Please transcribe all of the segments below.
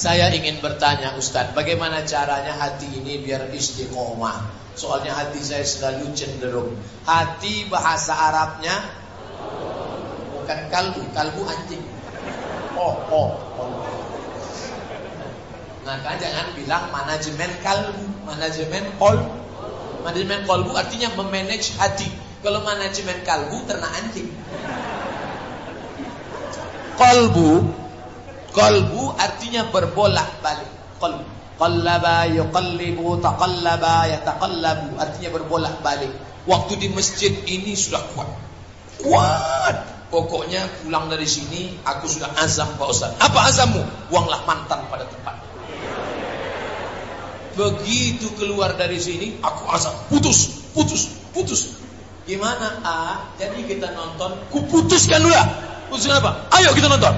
Saya ingin bertanya Ustaz, bagaimana caranya hati ini biar istiqomah? Soalnya hati saya selalu cenderung. Hati bahasa Arabnya bukan kalbu, kalbu anjing. Oh, oh, oh. Maka jangan bilang manajemen kalbu, manajemen kol. Manajemen kalbu artinya memanage hati. Kalau manajemen kalbu ternak anjing. Kalbu Qalbu artinya berbolak-balik. Qalbu. Qallaba yuqallibu taqallaba yataqallabu artinya berbolak-balik. Waktu di masjid ini sudah kuat. Kuat. Pokoknya pulang dari sini aku sudah azam Pak Ustaz. Apa azammu? Buanglah mantan pada tempat. Begitu keluar dari sini aku azam. Putus, putus, putus. Gimana? Ah, jadi kita nonton. Kuputuskan dulu. Putuskan apa? Ayo kita nonton.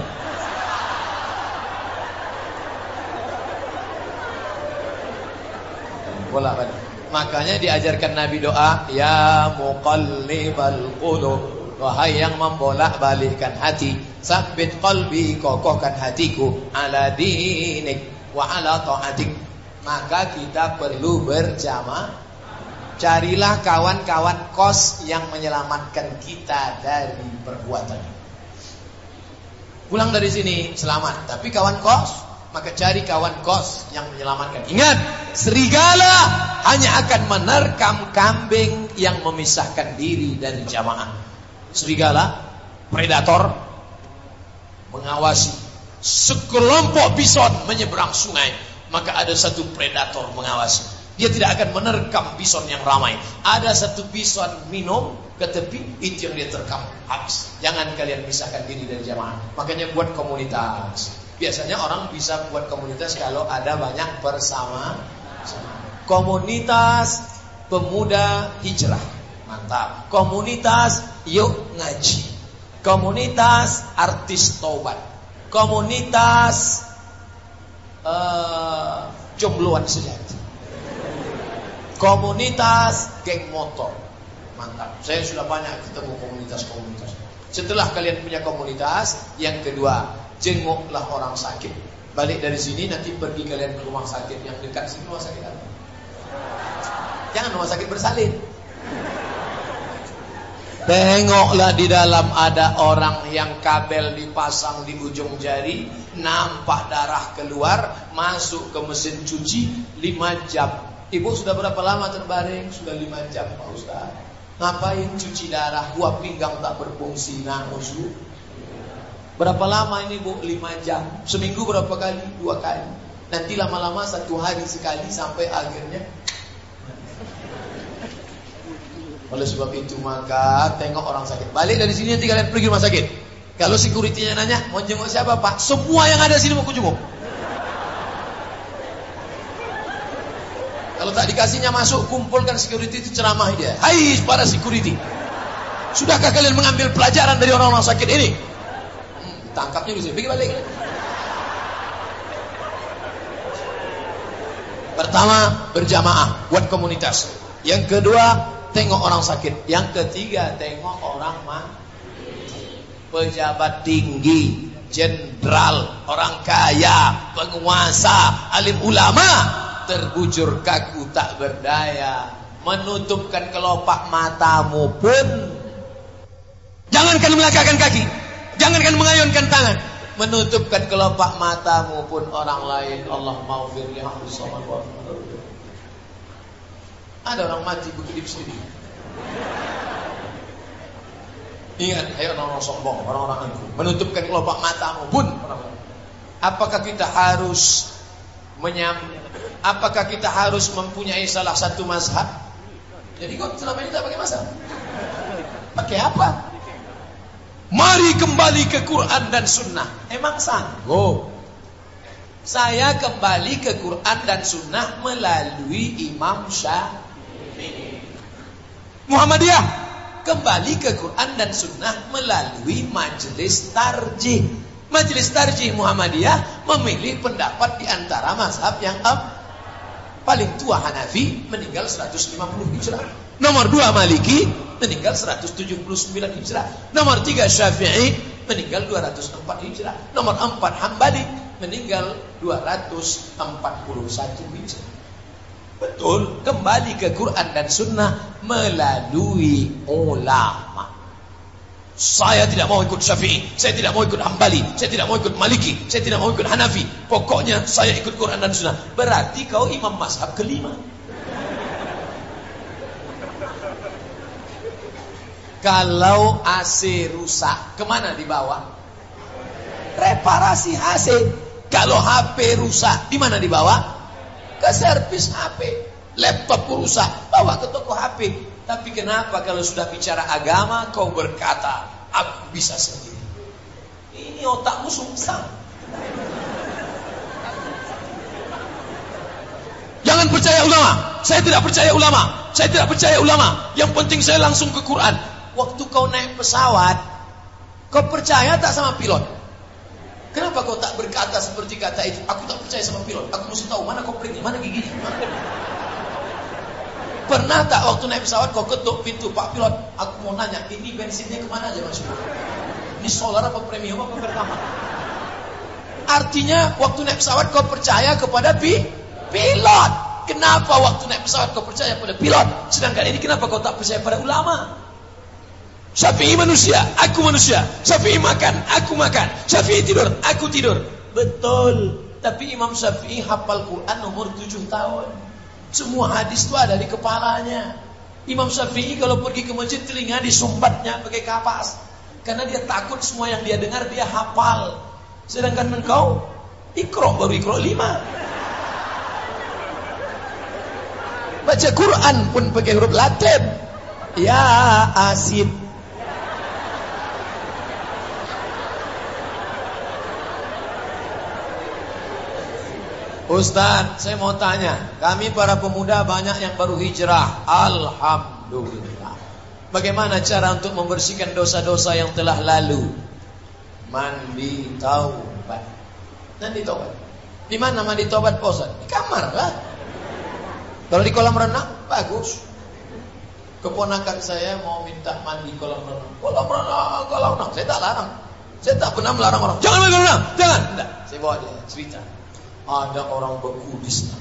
Bolak balik. Makanya diajarkan Nabi doa, ya muqallibal qulub, wahai yang membolak-balikkan hati, sabit qalbi, kokohkan hatiku ala dinik wa ala taatik. Maka kita perlu berjamaah. Carilah kawan-kawan kos yang menyelamatkan kita dari perbuatan. Pulang dari sini selamat, tapi kawan kos maka cari kawan kos yang menyelamatkan. Ingat, serigala hanya akan menerkam kambing yang memisahkan diri dari jamaah. Serigala, predator, mengawasi. Sekelompok bison menyeberang sungai, maka ada satu predator mengawasi. Dia tidak akan menerkam bison yang ramai. Ada satu bison minum ke tepi, itu yang dia terkam habis. Jangan kalian pisahkan diri dari jamaah. Makanya buat komunitas. Biasanya orang bisa buat komunitas kalau ada banyak bersama komunitas pemuda hijrah. Mantap. Komunitas yuk ngaji. Komunitas artis tobat. Komunitas uh, jombloan sejati. Komunitas geng motor. Mantap. Saya sudah banyak ketemu komunitas-komunitas. Setelah kalian punya komunitas, yang kedua, jenguklah orang sakit. Balik dari sini nanti pergi kalian ke rumah sakit yang dekat sini rumah sakit apa? Jangan rumah sakit bersalin. Tengoklah di dalam ada orang yang kabel dipasang di ujung jari, nampak darah keluar, masuk ke mesin cuci 5 jam. Ibu sudah berapa lama terbaring? Sudah 5 jam Pak Ustaz. Ngapain cuci darah? Buah pinggang tak berfungsi, nah Berapa lama ini bu? 5 jam. Seminggu berapa kali? Dua kali. Nanti lama-lama satu hari sekali sampai akhirnya. Oleh sebab itu maka tengok orang sakit. Balik dari sini nanti kalian pergi rumah sakit. Kalau securitynya nanya, mau jenguk siapa pak? Semua yang ada sini mau kujunguk. Kalau tak dikasihnya masuk, kumpulkan security itu ceramah dia. Hai para security. Sudahkah kalian mengambil pelajaran dari orang-orang sakit ini? Tangkapnya di sini, pergi balik. Pertama, berjamaah, buat komunitas. Yang kedua, tengok orang sakit. Yang ketiga, tengok orang mah pejabat tinggi, jenderal, orang kaya, penguasa, alim ulama, terbujur kaku tak berdaya, menutupkan kelopak matamu pun jangankan melangkahkan kaki. Jangankan mengayunkan tangan, menutupkan kelopak matamu pun orang lain. Allah maufir ya Ada orang mati begitu sendiri. Ingat, hai orang-orang sombong, orang-orang angkuh. Menutupkan kelopak matamu pun orang-orang. Apakah kita harus menyam? Apakah kita harus mempunyai salah satu mazhab? Jadi kok selama ini tak pakai mazhab? Pakai apa? Mari kembali ke Quran dan Sunnah. Emang sanggup? Saya kembali ke Quran dan Sunnah melalui Imam Syafi'i. Muhammadiyah kembali ke Quran dan Sunnah melalui Majelis Tarjih. Majelis Tarjih Muhammadiyah memilih pendapat di antara mazhab yang. Paling tua Hanafi meninggal 150 Hijrah. Nomor dua Maliki meninggal 179 Hijrah. Nomor tiga Syafi'i meninggal 204 Hijrah. Nomor empat Hambali meninggal 241 Hijriah. Betul, kembali ke Quran dan Sunnah melalui ulama. Saya tidak mau ikut Syafi'i, saya tidak mau ikut Hambali, saya tidak mau ikut Maliki, saya tidak mau ikut Hanafi. Pokoknya saya ikut Quran dan Sunnah. Berarti kau imam mazhab kelima. Kalau AC rusak, ke mana dibawa? Reparasi AC. Kalau HP rusak, di mana dibawa? ke servis HP. Laptop rusak, bawa ke toko HP. Tapi kenapa kalau sudah bicara agama kau berkata, aku bisa sendiri. Ini otakmu sungsang. Jangan percaya ulama. Saya tidak percaya ulama. Saya tidak percaya ulama. Yang penting saya langsung ke Quran. Waktu kau naik pesawat, kau percaya tak sama pilot? Kenapa kau tak berkata seperti kata itu? Aku tak percaya sama pilot. Aku mesti tahu mana kopringnya, mana giginya. Pernah tak waktu naik pesawat kau ketuk pintu Pak pilot? Aku mau nanya, ini bensinnya ke mana aja mas? Ini solar apa premium apa pertama? Artinya waktu naik pesawat kau percaya kepada pi pilot. Kenapa waktu naik pesawat kau percaya pada pilot? Sedangkan ini kenapa kau tak percaya pada ulama? Syafi'i manusia, aku manusia. Syafi'i makan, aku makan. Syafi'i tidur, aku tidur. Betul. Tapi Imam Syafi'i hafal Quran umur 7 tahun. Semua hadis itu ada di kepalanya. Imam Syafi'i kalau pergi ke masjid telinga disumbatnya pakai kapas. Karena dia takut semua yang dia dengar dia hafal. Sedangkan engkau ikro baru ikro lima. Baca Quran pun pakai huruf Latin. Ya asib Ustaz, saya mau tanya, kami para pemuda banyak yang baru hijrah. Alhamdulillah. Bagaimana cara untuk membersihkan dosa-dosa yang telah lalu? Mandi taubat. Mandi taubat. Di mana mandi taubat, Pak Di kamar lah. Kalau di kolam renang, bagus. Keponakan saya mau minta mandi kolam renang. Kolam renang, kolam renang. Saya tak larang. Saya tak pernah melarang orang. Jangan mandi kolam renang, jangan. Tidak, saya bawa dia cerita ada orang berkudis.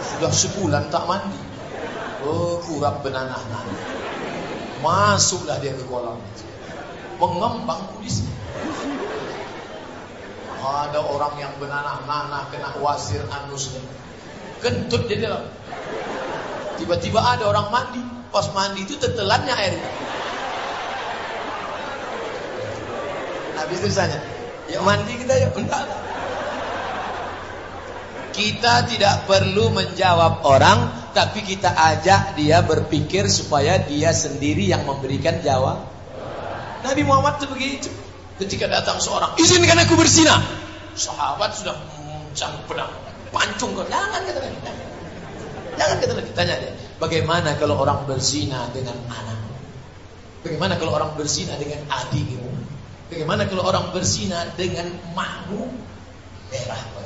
Sudah sebulan tak mandi. Oh kurang benanah nanah masuklah dia ke kolam. Mengembang kudisnya. Ada orang yang benanah nanah kena wasir anusnya. Kentut dia dalam. Tiba-tiba ada orang mandi. Pas mandi itu tetelannya air. Habis itu misalnya ya mandi kita ya enggak kita tidak perlu menjawab orang, tapi kita ajak dia berpikir supaya dia sendiri yang memberikan jawab. Nabi Muhammad itu begitu. Ketika datang seorang, izinkan aku berzina. Sahabat sudah mencang pedang, pancung kau. Jangan kata Nabi. Jangan kata Nabi. Tanya dia, bagaimana kalau orang berzina dengan anak? Bagaimana kalau orang berzina dengan adikmu? Bagaimana kalau orang berzina dengan mahmu? Merah.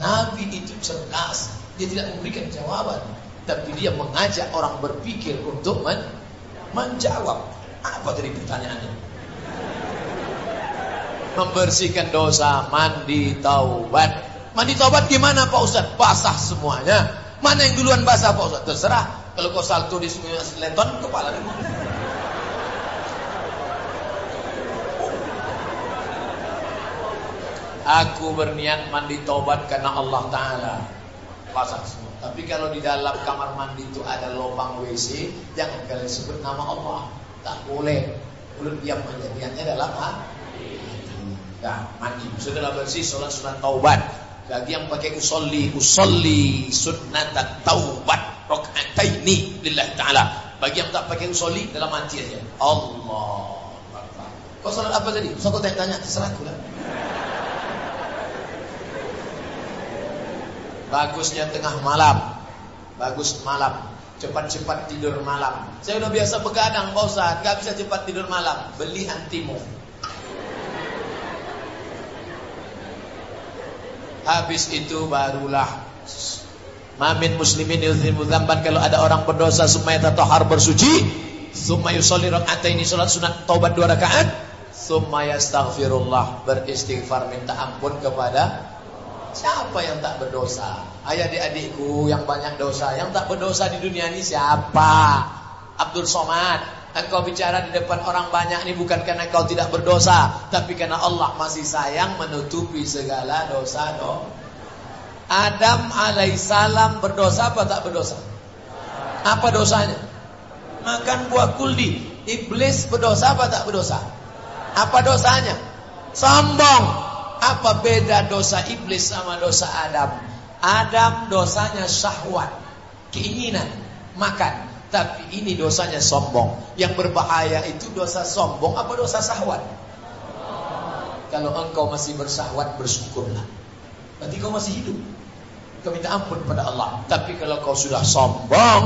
Nabi itu cerdas. Dia tidak memberikan jawaban. Tapi dia mengajak orang berpikir untuk men menjawab. Apa tadi pertanyaannya? Membersihkan dosa, mandi taubat. Mandi taubat gimana Pak Ustaz? Basah semuanya. Mana yang duluan basah Pak Ustaz? Terserah. Kalau kau salto di sungai Leton, kepala Aku berniat mandi tobat karena Allah Ta'ala. Pasang semua Tapi kalau di dalam kamar mandi itu ada lubang WC Jangan kalian sebut nama Allah. Tak boleh. Mulut diam aja Niatnya dalam hati Nah mandi. Setelah bersih sholat sunat taubat. Bagi yang pakai usolli Usolli sunat taubat Rokataini Lillahi ta'ala. Bagi yang tak pakai usolli Dalam hati aja. Allah Kau sholat apa tadi? Kau tanya-tanya Terserah aku lah Bagusnya tengah malam. Bagus malam. Cepat-cepat tidur malam. Saya udah biasa begadang, Pak Ustaz. Gak bisa cepat tidur malam. Beli antimu. Habis itu barulah Mamin muslimin dzamban kalau ada orang berdosa supaya tatahhar bersuci, summa yusolli ini salat sunat taubat dua rakaat, Thumma yastaghfirullah. Beristighfar minta ampun kepada Siapa yang tak berdosa? Ayah adik-adikku yang banyak dosa. Yang tak berdosa di dunia ini siapa? Abdul Somad. Engkau bicara di depan orang banyak ini bukan karena kau tidak berdosa. Tapi karena Allah masih sayang menutupi segala dosa dong. Adam alaihissalam berdosa apa tak berdosa? Apa dosanya? Makan buah kuldi. Iblis berdosa apa tak berdosa? Apa dosanya? Sombong. Apa beda dosa iblis sama dosa Adam? Adam dosanya syahwat, keinginan, makan. Tapi ini dosanya sombong. Yang berbahaya itu dosa sombong apa dosa syahwat? Kalau engkau masih bersahwat bersyukurlah. Berarti kau masih hidup. Kau minta ampun pada Allah. Tapi kalau kau sudah sombong,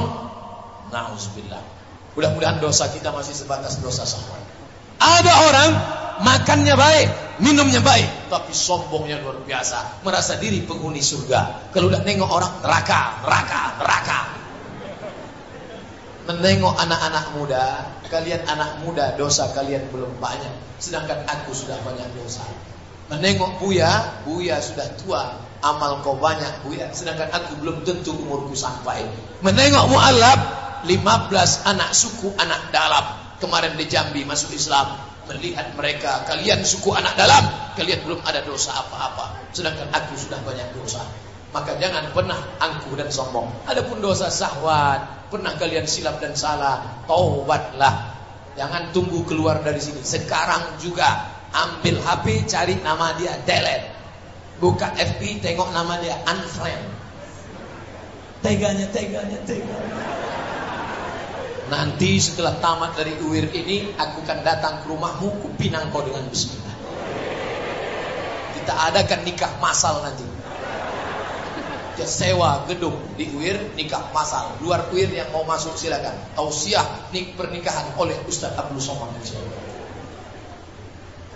nauzubillah. Mudah-mudahan dosa kita masih sebatas dosa syahwat. Ada orang makannya baik, minumnya baik, tapi sombongnya luar biasa, merasa diri penghuni surga. Kalau udah nengok orang neraka, neraka, neraka. Menengok anak-anak muda, kalian anak muda dosa kalian belum banyak, sedangkan aku sudah banyak dosa. Menengok Buya, Buya sudah tua, amal kau banyak Buya, sedangkan aku belum tentu umurku sampai. Menengok Mu'alab, 15 anak suku, anak dalam. Kemarin di Jambi masuk Islam, melihat mereka kalian suku anak dalam. Kalian belum ada dosa apa-apa. Sedangkan aku sudah banyak dosa. Maka jangan pernah angkuh dan sombong. Adapun dosa sahwat pernah kalian silap dan salah taubatlah. Jangan tunggu keluar dari sini. Sekarang juga ambil HP cari nama dia delete. Buka FB tengok nama dia unfriend. Teganya teganya teganya Nanti setelah tamat dari UIR ini Aku akan datang ke rumahmu Kupinang kau dengan bismillah Kita adakan nikah masal nanti. Kita sewa gedung di UIR Nikah masal. Luar UIR yang mau masuk silakan. Tausiah nik pernikahan oleh Ustaz Abdul Somad.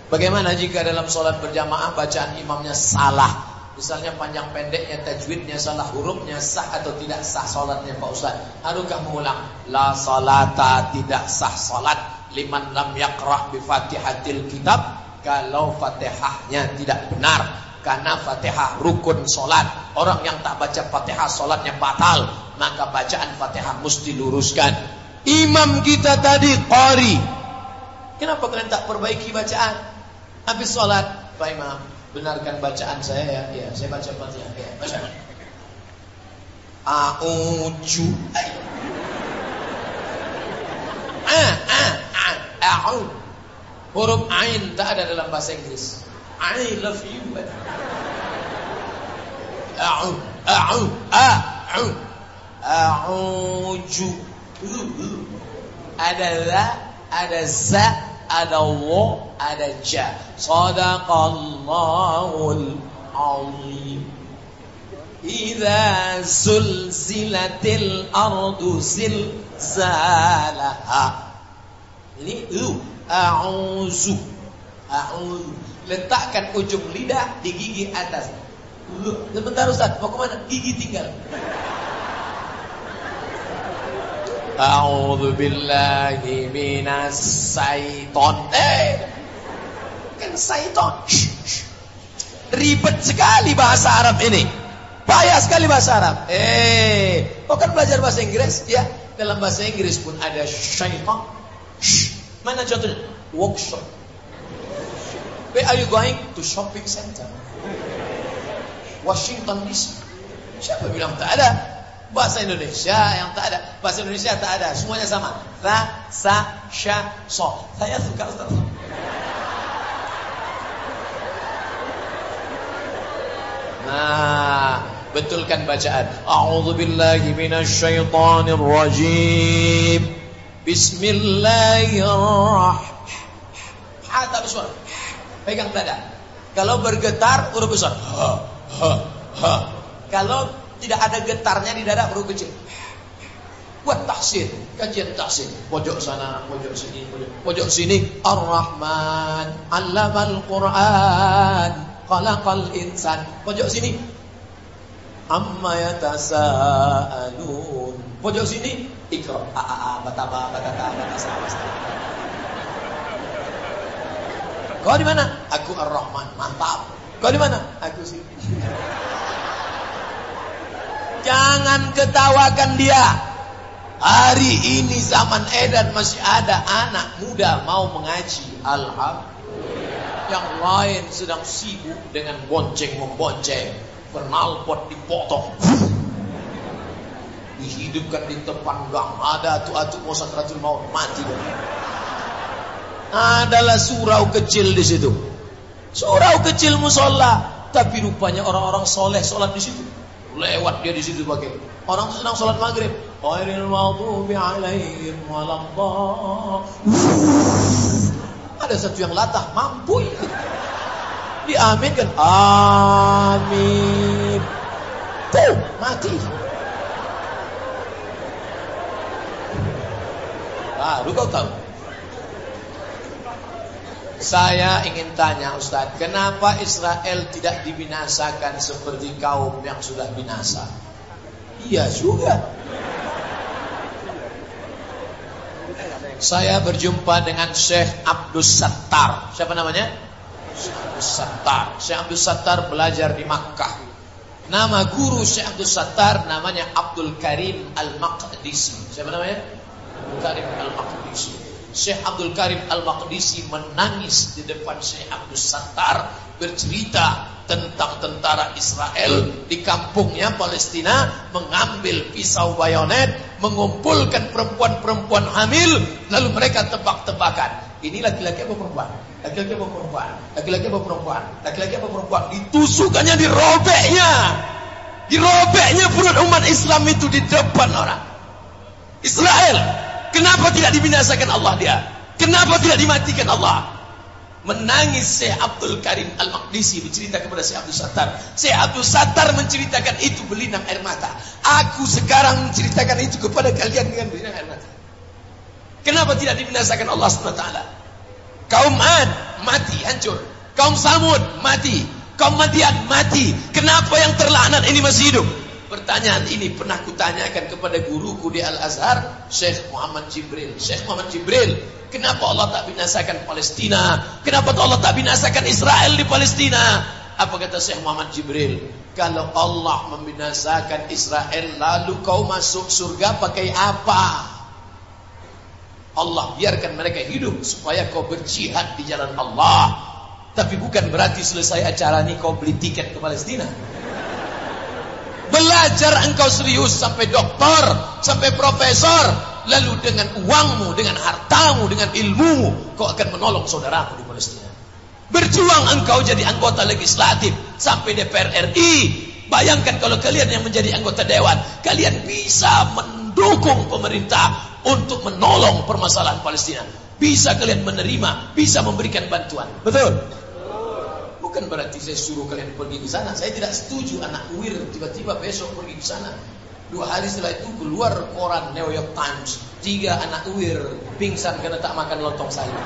Bagaimana jika dalam sholat berjamaah Bacaan imamnya salah Misalnya panjang pendeknya, tajwidnya, salah hurufnya, sah atau tidak sah solatnya Pak Ustaz. Haruskah mengulang? La salata tidak sah solat. Liman lam yakrah bi fatihatil kitab. Kalau fatihahnya tidak benar. Karena fatihah rukun solat. Orang yang tak baca fatihah solatnya batal. Maka bacaan fatihah mesti luruskan. Imam kita tadi qari. Kenapa kalian tak perbaiki bacaan? Habis solat, Pak Imam benarkan bacaan saya ya. Ya, saya baca Fatihah. Ya, baca. A'udzu. Ah, ah, ah, a'ud. Huruf ain tak ada dalam bahasa Inggris. I love you. A'ud, a'ud, a'ud. A'udzu. Ada la, ada za, ada wa, ada ja. Sadaqallahul azim. Idza zulzilatil ardu zilzalaha. Ini u a'udzu. A'udzu. Letakkan ujung lidah di gigi atas. Sebentar Ustaz, mau ke mana? Gigi tinggal. A'udzu billahi minas syaiton. Eh. Kan syaiton. Ribet sekali bahasa Arab ini. Payah sekali bahasa Arab. Eh, kau kan belajar bahasa Inggris? Ya, dalam bahasa Inggris pun ada syaiton. Mana contohnya? Workshop. Where are you going? To shopping center. Washington DC. Siapa bilang tak ada? Bahasa Indonesia yang tak ada. Bahasa Indonesia tak ada. Semuanya sama. Ra, sa, sya, so. Saya suka Ustaz. Nah, betulkan bacaan. A'udzu billahi minasyaitonir rajim. Bismillahirrahmanirrahim. Tak bersuara. Pegang dada. Kalau bergetar huruf besar. Ha, ha, ha. Kalau tidak ada getarnya di dada perut kecil. Buat tahsin, kajian tahsin. Pojok sana, pojok sini, pojok, pojok sini. Ar-Rahman, Allamal Quran, Khalaqal Insan. Pojok sini. Amma yatasaalun. Pojok sini. Ikra, a a a, bataba, batata, batasa. Kau di mana? Aku Ar-Rahman. Mantap. Kau di mana? Aku sih. Jangan ketawakan dia. Hari ini zaman edan masih ada anak muda mau mengaji. Alhamdulillah. Yang lain sedang sibuk dengan bonceng membonceng. Penalpot dipotong. Dihidupkan di depan gang. Ada atu-atu mau sakratul maut. Mati. Adalah surau kecil di situ. Surau kecil musola. Tapi rupanya orang-orang soleh sholat di situ. Lewat dia di situ pakai. Orang sedang sholat maghrib. Ghairil maghdubi alaihim Ada satu yang latah mampu itu. Diaminkan. Amin. Tuh, mati. Baru kau tahu. Saya ingin tanya Ustaz, kenapa Israel tidak dibinasakan seperti kaum yang sudah binasa? Iya juga. Saya berjumpa dengan Syekh Abdul Sattar. Siapa namanya? Syekh Abdul Sattar. Syekh Abdul Sattar belajar di Makkah. Nama guru Syekh Abdul Sattar namanya Abdul Karim Al-Maqdisi. Siapa namanya? Abdul Karim Al-Maqdisi. Syekh Abdul Karim Al-Maqdisi menangis di depan Syekh Abdul Sattar bercerita tentang tentara Israel di kampungnya Palestina mengambil pisau bayonet, mengumpulkan perempuan-perempuan hamil, lalu mereka tebak-tebakan. Ini laki-laki apa perempuan? Laki-laki apa perempuan? Laki-laki apa perempuan? Laki-laki apa perempuan? Ditusukannya, dirobeknya. Dirobeknya perut umat Islam itu di depan orang. Israel Kenapa tidak dibinasakan Allah dia? Kenapa tidak dimatikan Allah? Menangis Syekh Abdul Karim Al-Maqdisi bercerita kepada Syekh Abdul Sattar. Syekh Abdul Sattar menceritakan itu berlinang air mata. Aku sekarang menceritakan itu kepada kalian dengan berlinang air mata. Kenapa tidak dibinasakan Allah SWT? Kaum Ad mati, hancur. Kaum Samud mati. Kaum Madian mati. Kenapa yang terlaknat ini masih hidup? Pertanyaan ini pernah kutanyakan kepada guruku di Al-Azhar, Syekh Muhammad Jibril. Syekh Muhammad Jibril, kenapa Allah tak binasakan Palestina? Kenapa Allah tak binasakan Israel di Palestina? Apa kata Syekh Muhammad Jibril? Kalau Allah membinasakan Israel, lalu kau masuk surga pakai apa? Allah biarkan mereka hidup supaya kau berjihad di jalan Allah. Tapi bukan berarti selesai acara ini kau beli tiket ke Palestina. Belajar engkau serius sampai doktor, sampai profesor. Lalu dengan uangmu, dengan hartamu, dengan ilmumu, kau akan menolong saudaramu di Palestina. Berjuang engkau jadi anggota legislatif sampai DPR RI. Bayangkan kalau kalian yang menjadi anggota dewan, kalian bisa mendukung pemerintah untuk menolong permasalahan Palestina. Bisa kalian menerima, bisa memberikan bantuan. Betul? Bukan berarti saya suruh kalian pergi ke sana. Saya tidak setuju anak wir tiba-tiba besok pergi ke sana. Dua hari setelah itu keluar koran New York Times. Tiga anak wir pingsan karena tak makan lontong sayur.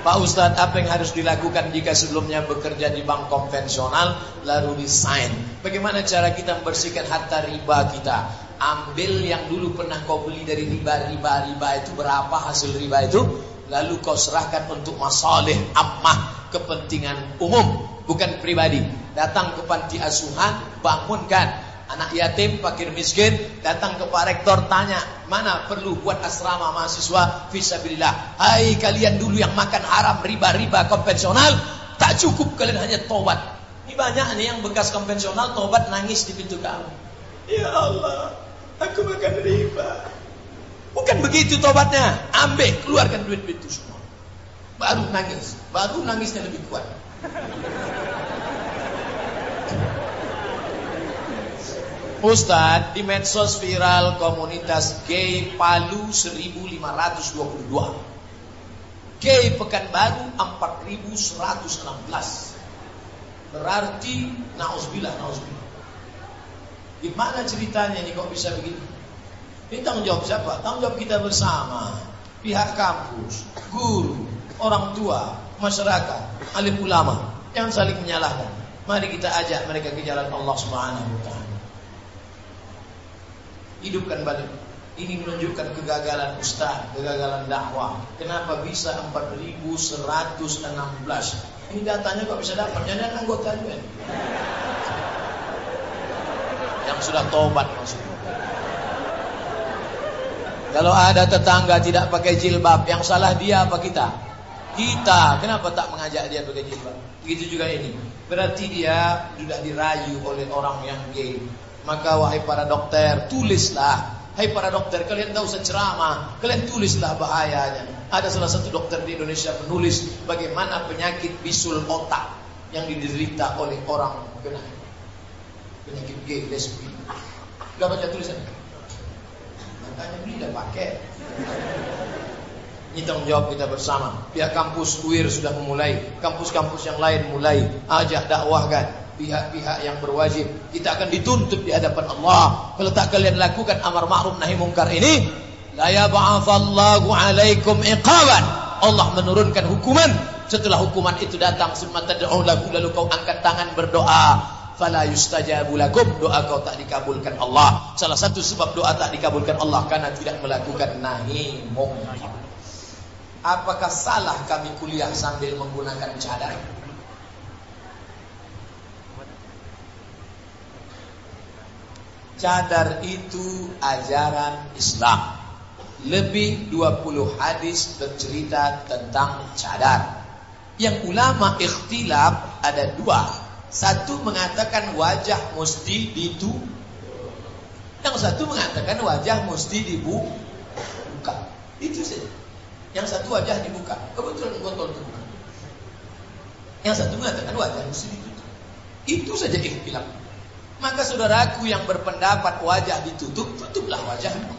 Pak Ustadz, apa yang harus dilakukan jika sebelumnya bekerja di bank konvensional lalu resign? Bagaimana cara kita membersihkan harta riba kita? Ambil yang dulu pernah kau beli dari riba, riba, riba itu berapa hasil riba itu? Lalu kau serahkan untuk masalih ammah kepentingan umum bukan pribadi. Datang ke panti asuhan bangunkan. Anak yatim fakir miskin datang ke Pak Rektor tanya mana perlu buat asrama mahasiswa? Fisabilillah. Hai kalian dulu yang makan haram riba-riba konvensional tak cukup kalian hanya tobat ini banyak nih yang bekas konvensional tobat nangis di pintu kamu. Ya Allah aku makan riba Bukan begitu tobatnya. Ambil, keluarkan duit-duit itu semua. Baru nangis. Baru nangisnya lebih kuat. Ustadz, di medsos viral komunitas gay Palu 1522. Gay Pekanbaru 4116. Berarti nauzubillah nauzubillah. Gimana ceritanya ini kok bisa begitu? Ini tanggung jawab siapa? Tanggung jawab kita bersama. Pihak kampus, guru, orang tua, masyarakat, alim ulama. Jangan saling menyalahkan. Mari kita ajak mereka ke jalan Allah Subhanahu taala. Hidupkan balik Ini menunjukkan kegagalan ustaz, kegagalan dakwah. Kenapa bisa 4116? Ini datanya kok bisa dapat? Jangan anggota juga. Yang sudah tobat maksudnya. Kalau ada tetangga tidak pakai jilbab, yang salah dia apa kita? Kita. Kenapa tak mengajak dia pakai jilbab? Begitu juga ini. Berarti dia sudah dirayu oleh orang yang gay. Maka wahai para dokter, tulislah Hai para dokter, kalian tahu secerama, kalian tulislah bahayanya. Ada salah satu dokter di Indonesia menulis bagaimana penyakit bisul otak yang diderita oleh orang kena penyakit gay, lesbi. Gak baca tulisan? Makanya beli dah pakai. Ini tanggung jawab kita bersama. Pihak kampus UIR sudah memulai, kampus-kampus yang lain mulai ajak dakwahkan pihak-pihak yang berwajib. Kita akan dituntut di hadapan Allah. Kalau tak kalian lakukan amar ma'ruf nahi mungkar ini, la yab'atsallahu 'alaikum iqaban. Allah menurunkan hukuman. Setelah hukuman itu datang, summa tad'u lalu kau angkat tangan berdoa. Fala yustajabu lakum doa kau tak dikabulkan Allah. Salah satu sebab doa tak dikabulkan Allah karena tidak melakukan nahi mungkar. Apakah salah kami kuliah sambil menggunakan cadar? Cadar itu ajaran Islam. Lebih 20 hadis bercerita tentang cadar. Yang ulama ikhtilaf ada dua. Satu mengatakan wajah mesti ditutup. Yang satu mengatakan wajah mesti dibuka. Itu saja. Yang satu wajah dibuka. Kebetulan botol terbuka. Yang satu mengatakan wajah mesti ditutup. Itu saja ikhtilaf. Maka saudaraku yang berpendapat wajah ditutup, tutuplah wajahmu.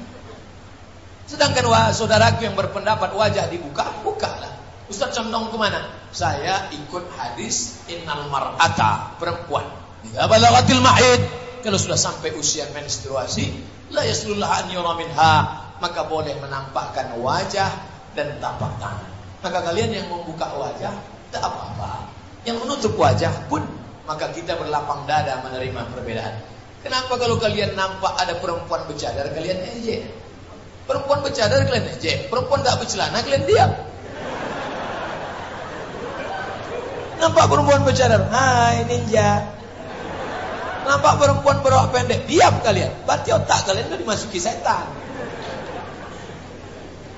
Sedangkan saudaraku yang berpendapat wajah dibuka, bukalah. Ustaz condong ke mana? Saya ikut hadis innal mar'ata perempuan. Jika balagatil mahid, kalau sudah sampai usia menstruasi, la yaslullah an yura minha, maka boleh menampakkan wajah dan tapak tangan. Maka kalian yang membuka wajah, tak apa-apa. Yang menutup wajah pun maka kita berlapang dada menerima perbedaan. Kenapa kalau kalian nampak ada perempuan bercadar kalian ejek? Perempuan bercadar kalian ejek, perempuan tak bercelana kalian diam. Nampak perempuan bercadar, hai ninja. Nampak perempuan berok pendek, diam kalian. Berarti otak kalian sudah dimasuki setan.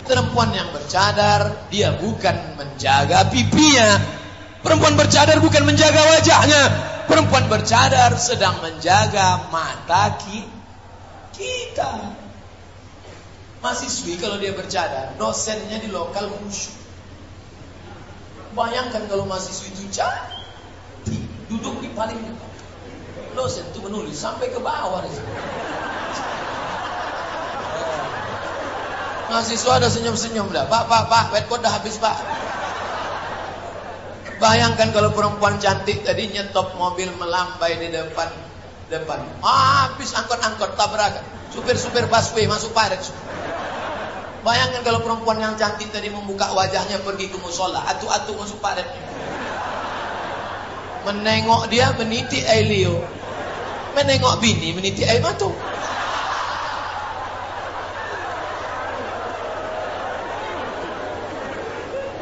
Perempuan yang bercadar, dia bukan menjaga pipinya, Perempuan bercadar bukan menjaga wajahnya. Perempuan bercadar sedang menjaga mata kita. Mahasiswi kalau dia bercadar, dosennya di lokal khusyuk. Bayangkan kalau mahasiswi itu cantik, duduk di paling depan. Dosen itu menulis sampai ke bawah. Mahasiswa ada senyum-senyum dah. Pak, pak, pak, wet dah habis pak. Bayangkan kalau perempuan cantik tadi nyetop mobil melambai di depan depan. Ah, habis angkot-angkot tabrakan. Supir-supir busway masuk padat. Bayangkan kalau perempuan yang cantik tadi membuka wajahnya pergi ke musola, atu-atu masuk padat. Menengok dia meniti liu. Menengok bini meniti air mata.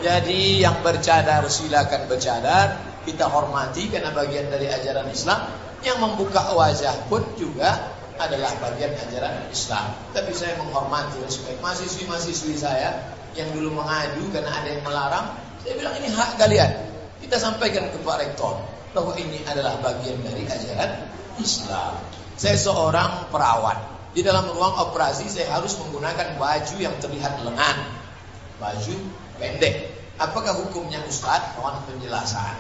Jadi yang bercadar silakan bercadar, kita hormati karena bagian dari ajaran Islam. Yang membuka wajah pun juga adalah bagian ajaran Islam. Tapi saya menghormati respect mahasiswi-mahasiswi saya yang dulu mengadu karena ada yang melarang. Saya bilang ini hak kalian. Kita sampaikan ke Pak Rektor bahwa ini adalah bagian dari ajaran Islam. Saya seorang perawat. Di dalam ruang operasi saya harus menggunakan baju yang terlihat lengan. Baju pendek. Apakah hukumnya Ustaz? Mohon penjelasan.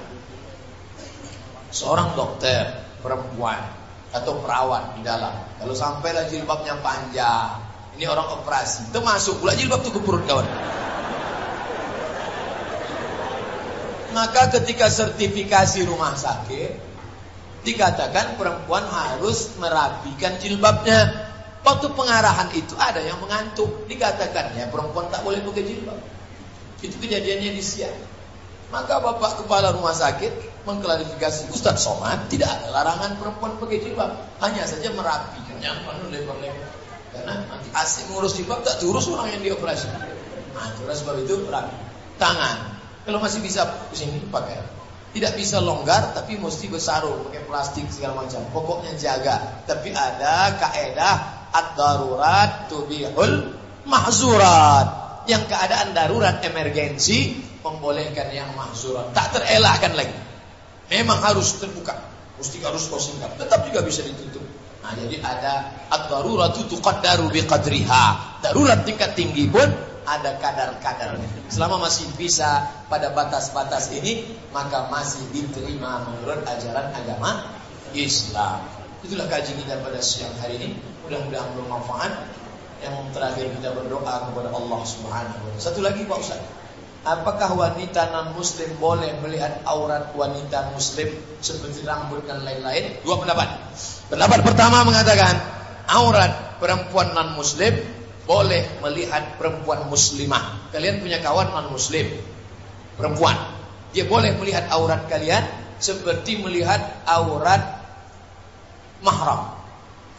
Seorang dokter perempuan atau perawat di dalam, kalau sampailah jilbabnya panjang, ini orang operasi, termasuk pula jilbab itu ke perut kawan. Maka ketika sertifikasi rumah sakit dikatakan perempuan harus merapikan jilbabnya. Waktu pengarahan itu ada yang mengantuk, dikatakan ya perempuan tak boleh pakai jilbab. Itu kejadiannya di Siak. Maka bapak kepala rumah sakit mengklarifikasi Ustaz Somad tidak ada larangan perempuan pakai jilbab, hanya saja merapikan yang penuh lebar-lebar. Karena nanti asing ngurus jilbab tak diurus orang yang dioperasi. Nah, itu sebab itu rapi. Tangan. Kalau masih bisa sini pakai. Tidak bisa longgar tapi mesti bersarung pakai plastik segala macam. Pokoknya jaga. Tapi ada kaedah ad-darurat tubihul mahzurat. Yang keadaan darurat emergensi membolehkan yang mahzurat. Tak terelakkan lagi. Memang harus terbuka. Mesti harus kau singkap. Tetap juga bisa ditutup. Nah, jadi ada ad-daruratu tuqaddaru biqadriha. Darurat tingkat tinggi pun ada kadar-kadarnya. Selama masih bisa pada batas-batas ini, maka masih diterima menurut ajaran agama Islam. Itulah kaji kita pada siang hari ini. Mudah-mudahan bermanfaat. Yang terakhir kita berdoa kepada Allah Subhanahu wa taala. Satu lagi Pak Ustaz. Apakah wanita non muslim boleh melihat aurat wanita muslim seperti rambut dan lain-lain? Dua pendapat. Pendapat pertama mengatakan aurat perempuan non muslim boleh melihat perempuan muslimah. Kalian punya kawan non muslim perempuan. Dia boleh melihat aurat kalian seperti melihat aurat mahram.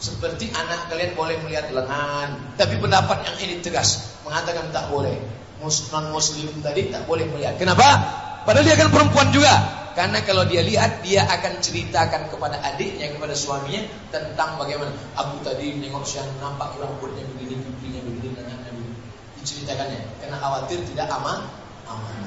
Seperti anak kalian boleh melihat lengan. Tapi pendapat yang ini tegas mengatakan tak boleh. Non muslim tadi tak boleh melihat. Kenapa? Padahal dia kan perempuan juga. Karena kalau dia lihat, dia akan ceritakan kepada adiknya, kepada suaminya tentang bagaimana aku tadi nengok siang nampak rambutnya begini, pipinya begini, lengannya begini. Diceritakannya, karena khawatir tidak aman, aman.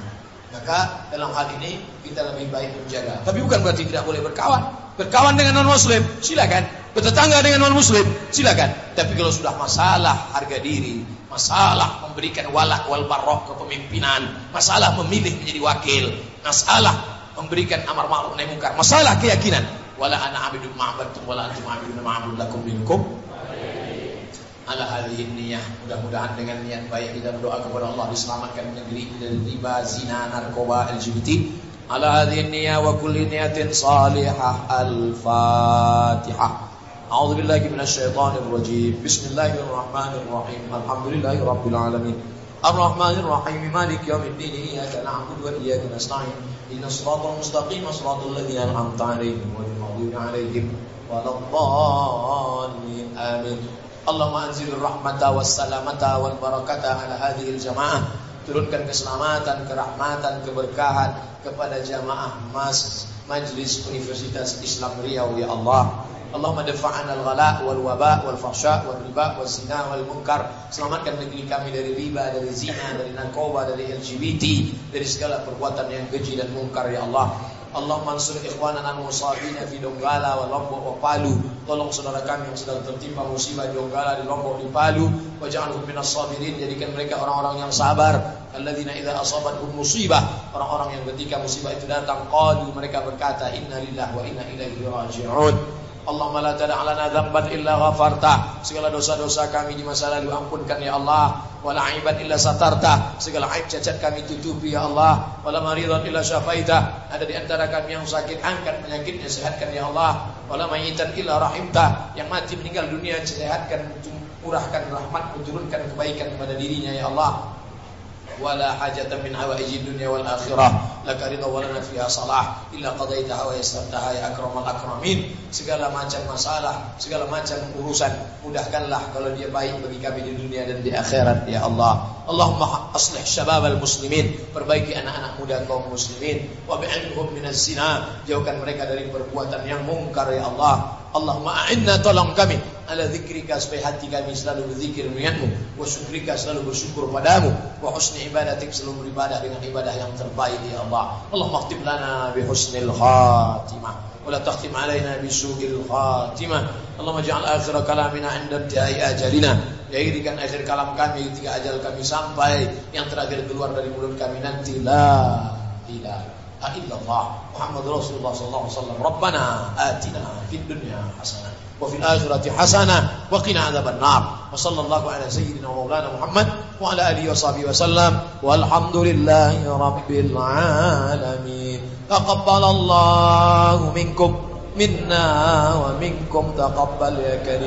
Maka dalam hal ini kita lebih baik menjaga. Tapi bukan berarti tidak boleh berkawan. Berkawan dengan non muslim, silakan. Bertetangga dengan non muslim, silakan. Tapi kalau sudah masalah harga diri, masalah memberikan walak wal barok kepemimpinan, masalah memilih menjadi wakil, masalah memberikan amar ma'ruf nahi munkar. Masalah keyakinan. Wala ana ma'badtum wala antum abidun ma'bud lakum minkum. Ala hadhihi niyah. Mudah-mudahan dengan niat baik kita berdoa kepada Allah diselamatkan negeri dari riba, zina, narkoba, LGBT. Ala hadhihi niyah wa kulli niyatin salihah. Al-Fatihah. أعوذ بالله من الشيطان الرجيم بسم الله الرحمن الرحيم الحمد لله رب العالمين الرحمن الرحيم مالك يوم الدين إياك نعبد وإياك نستعين إن الصراط المستقيم صراط الذين أنعمت عليهم غير المغضوب عليهم ولا الضالين آمين اللهم أنزل الرحمة والسلامة والبركة على هذه الجماعة turunkan keselamatan, kerahmatan, keberkahan kepada jamaah mas Majlis Universitas Islam Riau ya Allah. Allahumma dafa'ana al-ghala wal waba wal fahsya wal riba wal zina wal munkar. Selamatkan negeri kami dari riba, dari zina, dari narkoba, dari LGBT, dari segala perbuatan yang keji dan mungkar ya Allah. Allah mansur ikhwanana musabina fi Donggala wa Lombok wa Palu. Tolong saudara kami yang sedang tertimpa musibah di Donggala, di Lombok, di Palu. Waj'alhum minas sabirin. Jadikan mereka orang-orang yang sabar. Alladzina idza asabatuhum musibah. Orang-orang yang ketika musibah itu datang qalu mereka berkata inna lillahi wa inna ilaihi raji'un. Allahumma la tada' lana dzamban illa ghafarta. Segala dosa-dosa kami di masa lalu ampunkan ya Allah. Wala aiban illa satarta. Segala aib cacat kami tutupi ya Allah. Wala maridan illa syafaita. Ada di antara kami yang sakit angkat penyakitnya sehatkan ya Allah. Wala mayitan illa rahimta. Yang mati meninggal dunia sehatkan curahkan rahmat turunkan kebaikan kepada dirinya ya Allah ولا حاجة من حوائج الدنيا والآخرة لك رضا ولنا فيها صلاح إلا قضيتها ويسرتها يا أكرم الأكرمين segala macam masalah segala macam urusan mudahkanlah kalau dia baik bagi kami di dunia dan di akhirat ya Allah Allahumma aslih syabab al-muslimin perbaiki anak-anak muda kaum muslimin wa bi'anhum minaz zina jauhkan mereka dari perbuatan yang mungkar ya Allah Allahumma a'inna tolong kami. Ala zikrika supaya hati kami selalu berzikir denganmu. Wa syukrika selalu bersyukur padamu. Wa husni ibadatik selalu beribadah dengan ibadah yang terbaik ya Allah. Allahumma aktib lana bi husnil khatimah. Takhtim alaina bi su'il khatimah. Allahumma ja'al akhir kalamina 'inda intiha'i ajalina. Jadikan akhir kalam kami ketika ajal kami sampai. Yang terakhir keluar dari mulut kami nanti la ilaha إلا الله. محمد رسول الله صلى الله عليه وسلم. ربنا آتنا في الدنيا حسنة وفي الآخرة حسنة وقنا عذاب النار. وصلى الله على سيدنا ومولانا محمد وعلى آله وصحبه وسلم. والحمد لله رب العالمين. تقبل الله منكم منا ومنكم تقبل يا كريم.